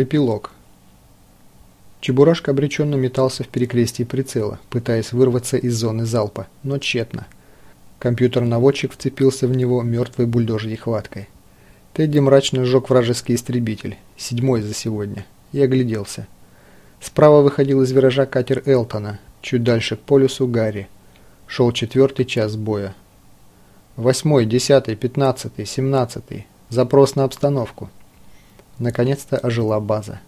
Эпилог. Чебурашка обреченно метался в перекрестии прицела, пытаясь вырваться из зоны залпа, но тщетно. Компьютер-наводчик вцепился в него мертвой бульдожьей хваткой. Тедди мрачно сжег вражеский истребитель, седьмой за сегодня, и огляделся. Справа выходил из виража катер Элтона, чуть дальше к полюсу Гарри. Шел четвертый час боя. Восьмой, десятый, пятнадцатый, семнадцатый. Запрос на обстановку. Наконец-то ожила база.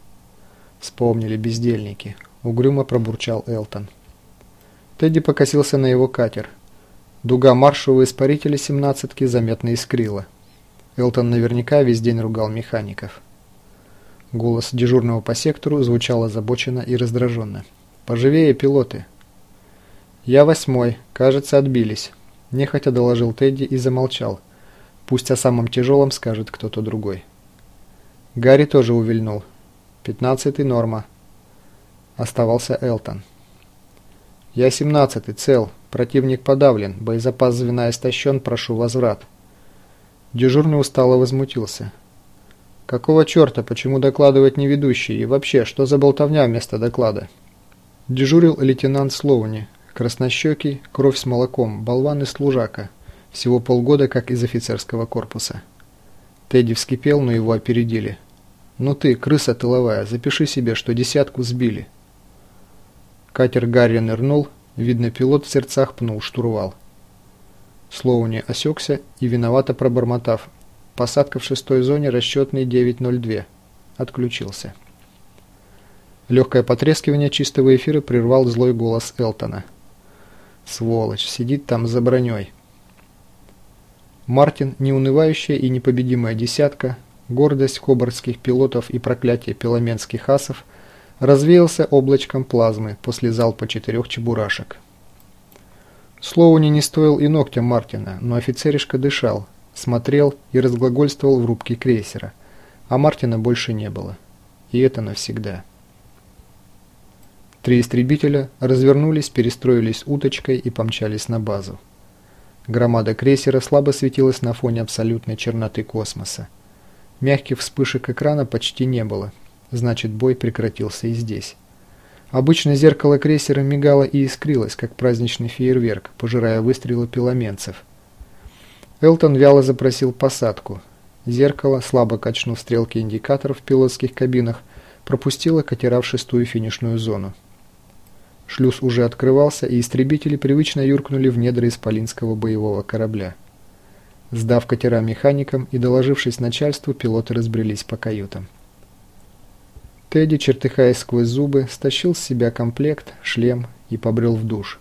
Вспомнили бездельники. Угрюмо пробурчал Элтон. Тедди покосился на его катер. Дуга маршевого испарителя семнадцатки заметно искрила. Элтон наверняка весь день ругал механиков. Голос дежурного по сектору звучал озабоченно и раздраженно. «Поживее, пилоты!» «Я восьмой. Кажется, отбились», – нехотя доложил Тедди и замолчал. «Пусть о самом тяжелом скажет кто-то другой». Гарри тоже увильнул. Пятнадцатый норма. Оставался Элтон. Я семнадцатый, цел. Противник подавлен. Боезапас звена истощен, прошу возврат. Дежурный устало возмутился. Какого черта, почему докладывать не ведущий? И вообще, что за болтовня вместо доклада? Дежурил лейтенант Слоуни. Краснощекий, кровь с молоком, болван и служака. Всего полгода, как из офицерского корпуса. Тедди вскипел, но его опередили. «Ну ты, крыса тыловая, запиши себе, что десятку сбили». Катер Гарри нырнул, видно, пилот в сердцах пнул штурвал. Слоуни осекся и, виновато пробормотав, посадка в шестой зоне, расчетный 9.02, отключился. Легкое потрескивание чистого эфира прервал злой голос Элтона. «Сволочь, сидит там за броней». Мартин, неунывающая и непобедимая десятка, гордость хобартских пилотов и проклятие пеломенских асов, развеялся облачком плазмы после залпа четырех чебурашек. Слову не стоил и ногтя Мартина, но офицеришка дышал, смотрел и разглагольствовал в рубке крейсера, а Мартина больше не было. И это навсегда. Три истребителя развернулись, перестроились уточкой и помчались на базу. Громада крейсера слабо светилась на фоне абсолютной черноты космоса. Мягких вспышек экрана почти не было, значит бой прекратился и здесь. Обычно зеркало крейсера мигало и искрилось, как праздничный фейерверк, пожирая выстрелы пеломенцев. Элтон вяло запросил посадку. Зеркало, слабо качнув стрелки индикаторов в пилотских кабинах, пропустило катера в шестую финишную зону. Шлюз уже открывался, и истребители привычно юркнули в недра исполинского боевого корабля. Сдав катера механикам и доложившись начальству, пилоты разбрелись по каютам. Тедди, чертыхаясь сквозь зубы, стащил с себя комплект, шлем и побрел в душ.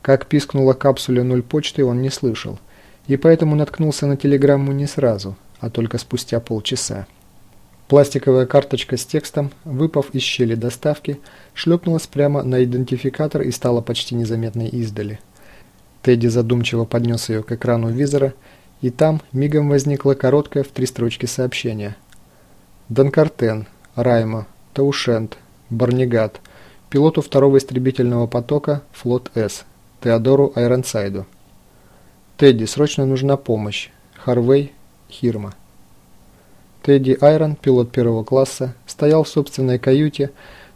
Как пискнула капсуля нуль почты, он не слышал, и поэтому наткнулся на телеграмму не сразу, а только спустя полчаса. Пластиковая карточка с текстом, выпав из щели доставки, шлепнулась прямо на идентификатор и стала почти незаметной издали. Тедди задумчиво поднес ее к экрану визора, и там мигом возникло короткое в три строчки сообщение. Донкартен, Райма, Таушент, Барнигат, пилоту второго истребительного потока Флот С, Теодору Айронсайду. Тедди, срочно нужна помощь. Харвей, Хирма. Тедди Айрон, пилот первого класса, стоял в собственной каюте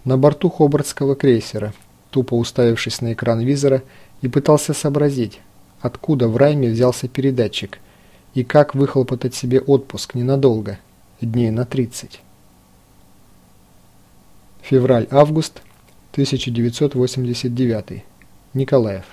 на борту хобартского крейсера, тупо уставившись на экран визора и пытался сообразить, откуда в Райме взялся передатчик и как выхлопотать себе отпуск ненадолго, дней на 30. Февраль-август 1989. Николаев.